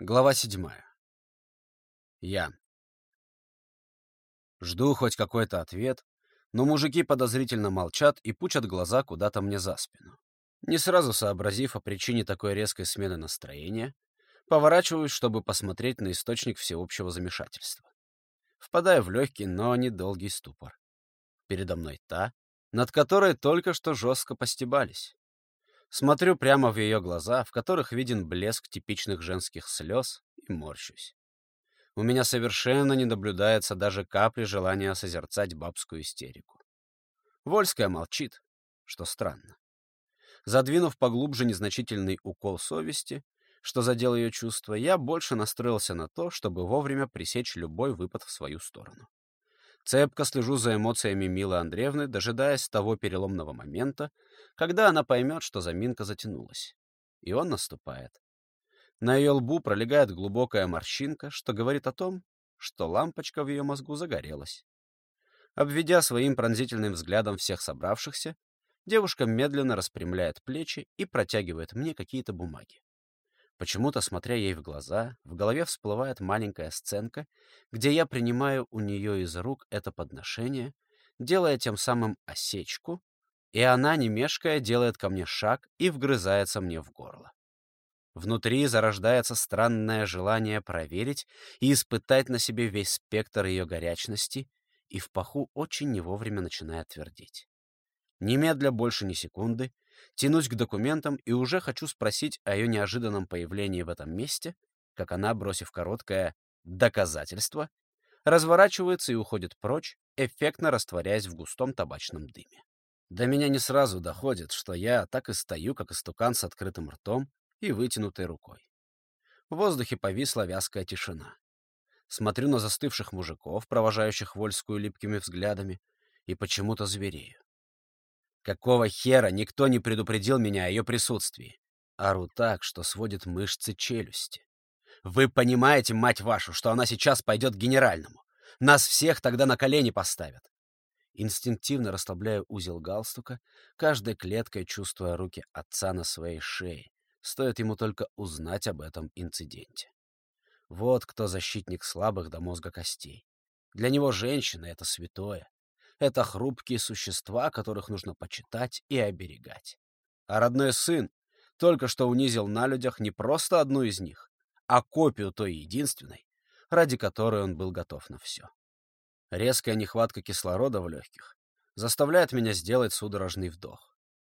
Глава седьмая. Я. Жду хоть какой-то ответ, но мужики подозрительно молчат и пучат глаза куда-то мне за спину. Не сразу сообразив о причине такой резкой смены настроения, поворачиваюсь, чтобы посмотреть на источник всеобщего замешательства. Впадаю в легкий, но недолгий ступор. Передо мной та, над которой только что жестко постебались. Смотрю прямо в ее глаза, в которых виден блеск типичных женских слез, и морщусь. У меня совершенно не наблюдается даже капли желания созерцать бабскую истерику. Вольская молчит, что странно. Задвинув поглубже незначительный укол совести, что задел ее чувства, я больше настроился на то, чтобы вовремя пресечь любой выпад в свою сторону. Цепко слежу за эмоциями Милы Андреевны, дожидаясь того переломного момента, когда она поймет, что заминка затянулась. И он наступает. На ее лбу пролегает глубокая морщинка, что говорит о том, что лампочка в ее мозгу загорелась. Обведя своим пронзительным взглядом всех собравшихся, девушка медленно распрямляет плечи и протягивает мне какие-то бумаги. Почему-то, смотря ей в глаза, в голове всплывает маленькая сценка, где я принимаю у нее из рук это подношение, делая тем самым осечку, и она, не мешкая, делает ко мне шаг и вгрызается мне в горло. Внутри зарождается странное желание проверить и испытать на себе весь спектр ее горячности, и в паху очень не вовремя начинает твердить. Немедля больше ни секунды, тянусь к документам и уже хочу спросить о ее неожиданном появлении в этом месте, как она, бросив короткое «доказательство», разворачивается и уходит прочь, эффектно растворяясь в густом табачном дыме. До меня не сразу доходит, что я так и стою, как истукан с открытым ртом, и вытянутой рукой. В воздухе повисла вязкая тишина. Смотрю на застывших мужиков, провожающих Вольскую липкими взглядами, и почему-то зверею. Какого хера никто не предупредил меня о ее присутствии? Ору так, что сводит мышцы челюсти. Вы понимаете, мать вашу, что она сейчас пойдет к генеральному? Нас всех тогда на колени поставят. Инстинктивно расслабляю узел галстука, каждой клеткой чувствуя руки отца на своей шее, Стоит ему только узнать об этом инциденте. Вот кто защитник слабых до мозга костей. Для него женщина — это святое. Это хрупкие существа, которых нужно почитать и оберегать. А родной сын только что унизил на людях не просто одну из них, а копию той единственной, ради которой он был готов на все. Резкая нехватка кислорода в легких заставляет меня сделать судорожный вдох.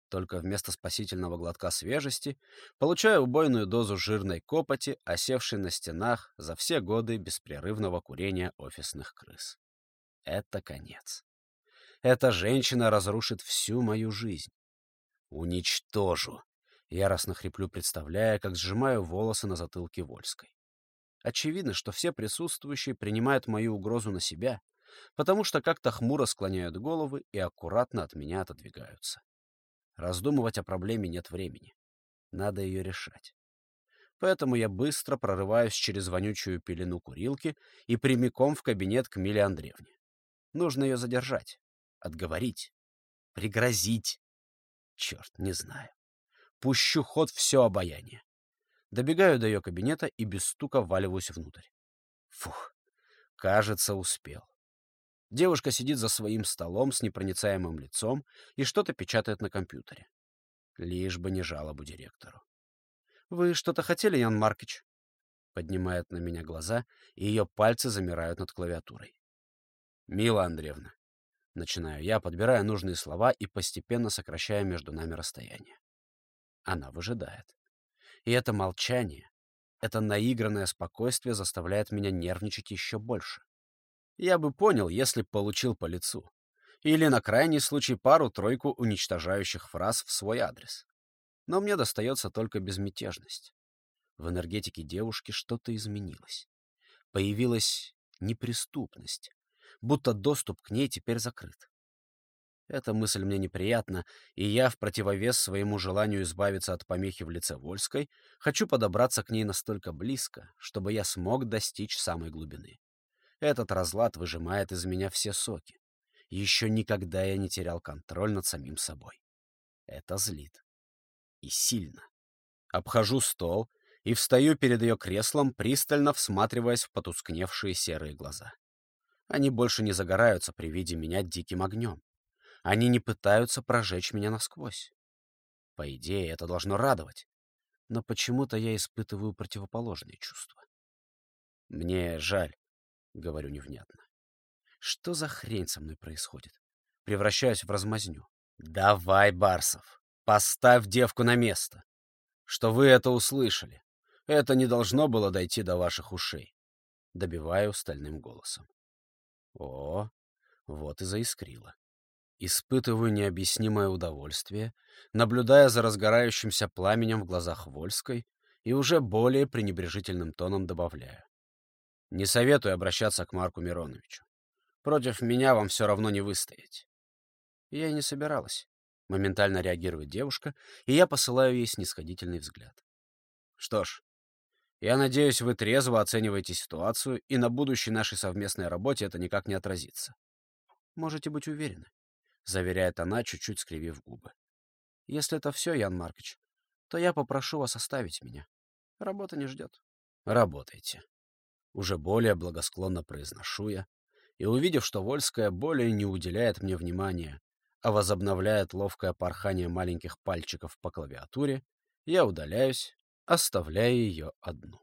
Только вместо спасительного глотка свежести получаю убойную дозу жирной копоти, осевшей на стенах за все годы беспрерывного курения офисных крыс. Это конец. Эта женщина разрушит всю мою жизнь. Уничтожу. Яростно хриплю, представляя, как сжимаю волосы на затылке Вольской. Очевидно, что все присутствующие принимают мою угрозу на себя, потому что как-то хмуро склоняют головы и аккуратно от меня отодвигаются. Раздумывать о проблеме нет времени. Надо ее решать. Поэтому я быстро прорываюсь через вонючую пелену курилки и прямиком в кабинет к Миле Андреевне. Нужно ее задержать, отговорить, пригрозить. Черт, не знаю. Пущу ход все обаяние. Добегаю до ее кабинета и без стука валиваюсь внутрь. Фух, кажется, успел. Девушка сидит за своим столом с непроницаемым лицом и что-то печатает на компьютере. Лишь бы не жалобу директору. «Вы что-то хотели, Ян Маркич?» Поднимает на меня глаза, и ее пальцы замирают над клавиатурой. «Мила Андреевна». Начинаю я, подбирая нужные слова и постепенно сокращая между нами расстояние. Она выжидает. И это молчание, это наигранное спокойствие заставляет меня нервничать еще больше. Я бы понял, если получил по лицу. Или, на крайний случай, пару-тройку уничтожающих фраз в свой адрес. Но мне достается только безмятежность. В энергетике девушки что-то изменилось. Появилась неприступность, будто доступ к ней теперь закрыт. Эта мысль мне неприятна, и я, в противовес своему желанию избавиться от помехи в лице Вольской, хочу подобраться к ней настолько близко, чтобы я смог достичь самой глубины. Этот разлад выжимает из меня все соки. Еще никогда я не терял контроль над самим собой. Это злит. И сильно. Обхожу стол и встаю перед ее креслом, пристально всматриваясь в потускневшие серые глаза. Они больше не загораются при виде меня диким огнем. Они не пытаются прожечь меня насквозь. По идее, это должно радовать. Но почему-то я испытываю противоположные чувства. Мне жаль, — говорю невнятно. Что за хрень со мной происходит? Превращаюсь в размазню. Давай, Барсов, поставь девку на место. Что вы это услышали. Это не должно было дойти до ваших ушей. Добиваю стальным голосом. О, вот и заискрило. Испытываю необъяснимое удовольствие, наблюдая за разгорающимся пламенем в глазах Вольской и уже более пренебрежительным тоном добавляю. Не советую обращаться к Марку Мироновичу. Против меня вам все равно не выстоять. Я не собиралась. Моментально реагирует девушка, и я посылаю ей снисходительный взгляд. Что ж, я надеюсь, вы трезво оцениваете ситуацию, и на будущей нашей совместной работе это никак не отразится. Можете быть уверены, — заверяет она, чуть-чуть скривив губы. Если это все, Ян Маркович, то я попрошу вас оставить меня. Работа не ждет. Работайте. Уже более благосклонно произношу я, и, увидев, что Вольская более не уделяет мне внимания, а возобновляет ловкое порхание маленьких пальчиков по клавиатуре, я удаляюсь, оставляя ее одну.